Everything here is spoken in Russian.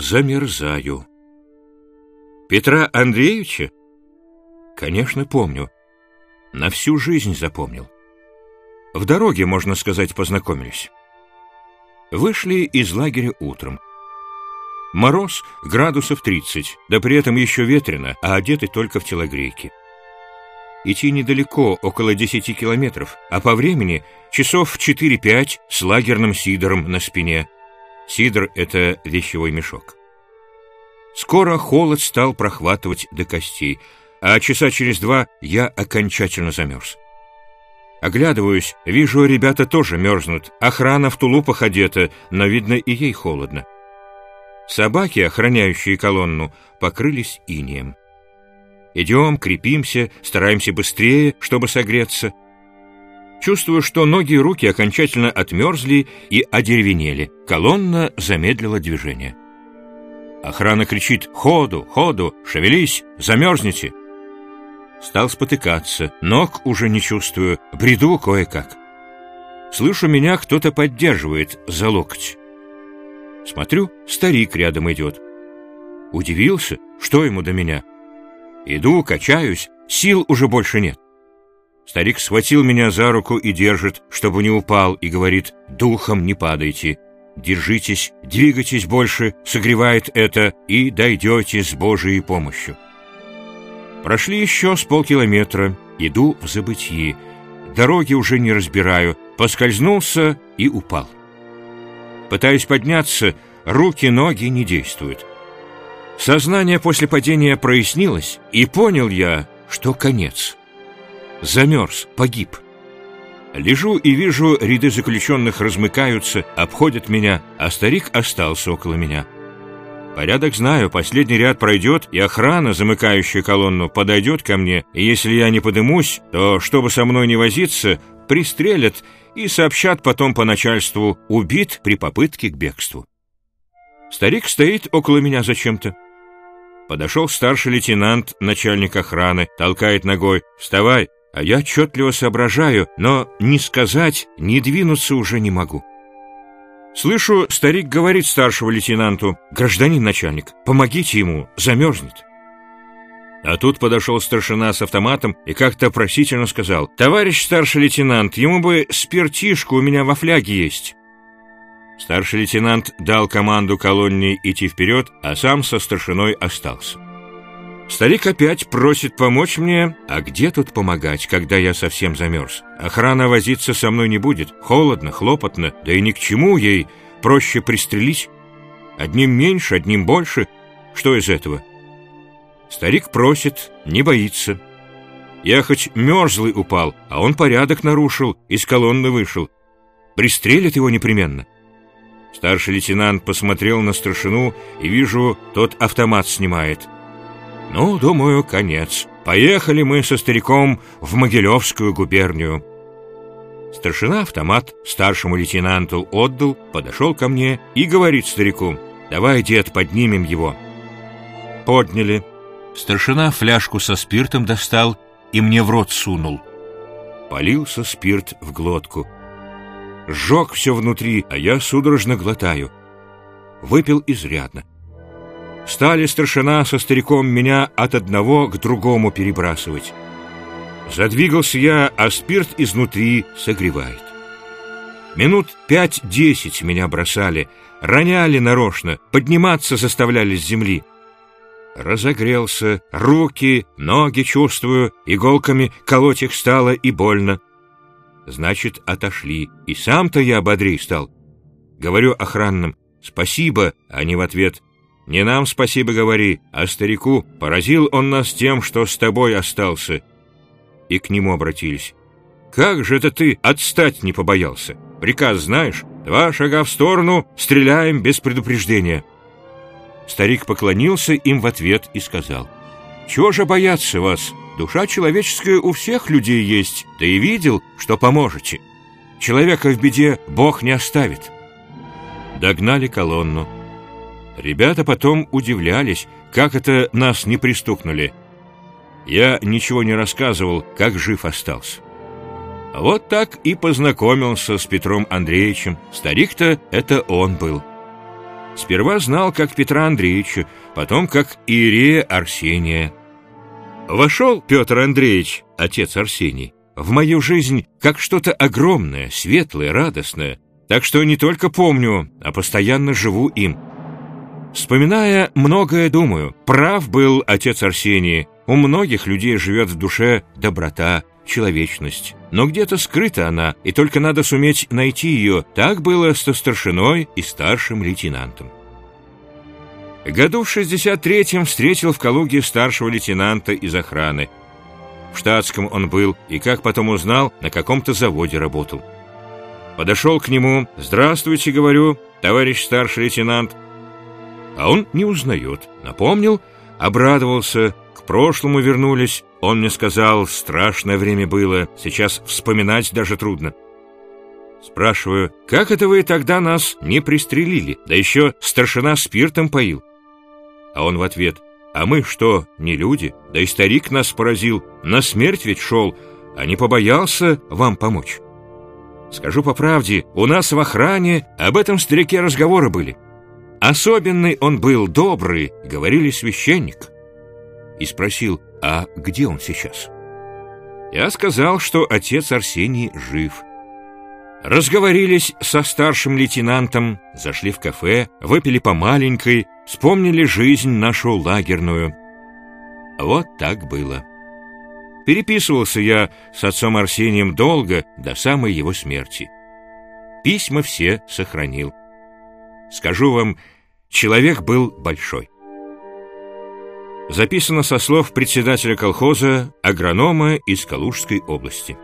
замерзаю. Петра Андреевича? Конечно, помню. На всю жизнь запомнил. В дороге, можно сказать, познакомились. Вышли из лагеря утром. Мороз градусов 30, да при этом еще ветрено, а одеты только в телогрейки. Идти недалеко, около 10 километров, а по времени часов 4-5 с лагерным сидором на спине. Сидор — это вещевой мешок. Скоро холод стал прохватывать до костей, а часа через два я окончательно замерз. Оглядываюсь, вижу, ребята тоже мерзнут. Охрана в тулупах одета, но, видно, и ей холодно. Собаки, охраняющие колонну, покрылись инеем. Идем, крепимся, стараемся быстрее, чтобы согреться. Чувствую, что ноги и руки окончательно отмерзли и одеревенели. Колонна замедлила движение. Охрана кричит «Ходу! Ходу! Шевелись! Замерзнете!» Стал спотыкаться, ног уже не чувствую, бреду кое-как. Слышу, меня кто-то поддерживает за локоть. Смотрю, старик рядом идет. Удивился, что ему до меня. Иду, качаюсь, сил уже больше нет. Старик схватил меня за руку и держит, чтобы не упал, и говорит, духом не падайте, держитесь, двигайтесь больше, согревает это, и дойдете с Божией помощью. Прошли еще с полкилометра, иду в забытии. Дороги уже не разбираю, поскользнулся и упал. Пытаюсь подняться, руки, ноги не действуют. Сознание после падения прояснилось, и понял я, что конец. Замерз, погиб. Лежу и вижу, ряды заключенных размыкаются, обходят меня, а старик остался около меня. Порядок знаю, последний ряд пройдет, и охрана, замыкающая колонну, подойдет ко мне, и если я не подымусь, то, чтобы со мной не возиться, пристрелят и сообщат потом по начальству «убит при попытке к бегству». Старик стоит около меня зачем-то. Подошел старший лейтенант, начальник охраны, толкает ногой «Вставай!» А я отчетливо соображаю, но ни сказать, ни двинуться уже не могу. Слышу, старик говорит старшему лейтенанту, «Гражданин начальник, помогите ему, замерзнет». А тут подошел старшина с автоматом и как-то просительно сказал, «Товарищ старший лейтенант, ему бы спиртишку у меня во фляге есть». Старший лейтенант дал команду колонне идти вперед, а сам со старшиной остался. Старик опять просит помочь мне, а где тут помогать, когда я совсем замерз? Охрана возиться со мной не будет, холодно, хлопотно, да и ни к чему ей, проще пристрелить. Одним меньше, одним больше, что из этого? Старик просит, не боится. Я хоть мерзлый упал, а он порядок нарушил, из колонны вышел. Пристрелят его непременно. Старший лейтенант посмотрел на старшину и вижу, тот автомат снимает — ну, думаю, конец. Поехали мы со стариком в Могилевскую губернию. Старшина автомат старшему лейтенанту отдал, подошел ко мне и говорит старику, «Давай, дед, поднимем его». Подняли. Старшина фляжку со спиртом достал и мне в рот сунул. Полился спирт в глотку. Сжег все внутри, а я судорожно глотаю. Выпил изрядно. Стали старшина со стариком меня от одного к другому перебрасывать. Задвигался я, а спирт изнутри согревает. Минут пять-десять меня бросали, роняли нарочно, подниматься заставляли с земли. Разогрелся, руки, ноги чувствую, иголками колоть их стало и больно. Значит, отошли, и сам-то я бодрей стал. Говорю охранным «Спасибо», а не в ответ не нам спасибо говори, а старику. Поразил он нас тем, что с тобой остался. И к нему обратились. Как же это ты отстать не побоялся? Приказ знаешь? Два шага в сторону, стреляем без предупреждения. Старик поклонился им в ответ и сказал. Чего же бояться вас? Душа человеческая у всех людей есть. Ты и видел, что поможете. Человека в беде Бог не оставит. Догнали колонну. Ребята потом удивлялись, как это нас не пристукнули. Я ничего не рассказывал, как жив остался. Вот так и познакомился с Петром Андреевичем. Старик-то это он был. Сперва знал как Петра Андреевича, потом как Иерея Арсения. Вошел Петр Андреевич, отец Арсений, в мою жизнь как что-то огромное, светлое, радостное, так что не только помню, а постоянно живу им. Вспоминая, многое думаю. Прав был отец Арсений. У многих людей живет в душе доброта, человечность. Но где-то скрыта она, и только надо суметь найти ее. Так было со старшиной и старшим лейтенантом. Году в 63-м встретил в Калуге старшего лейтенанта из охраны. В штатском он был, и, как потом узнал, на каком-то заводе работал. Подошел к нему. «Здравствуйте», — говорю, товарищ старший лейтенант. А он не узнает. Напомнил, обрадовался, к прошлому вернулись. Он мне сказал, страшное время было, сейчас вспоминать даже трудно. Спрашиваю, как это вы тогда нас не пристрелили, да еще старшина спиртом поил? А он в ответ, а мы что, не люди? Да и старик нас поразил, на смерть ведь шел, а не побоялся вам помочь. Скажу по правде, у нас в охране об этом старике разговоры были. Особенный он был, добрый, говорили священник. И спросил, а где он сейчас? Я сказал, что отец Арсений жив. Разговорились со старшим лейтенантом, зашли в кафе, выпили по маленькой, вспомнили жизнь нашу лагерную. Вот так было. Переписывался я с отцом Арсением долго, до самой его смерти. Письма все сохранил. Скажу вам, человек был большой. Записано со слов председателя колхоза, агронома из Калужской области.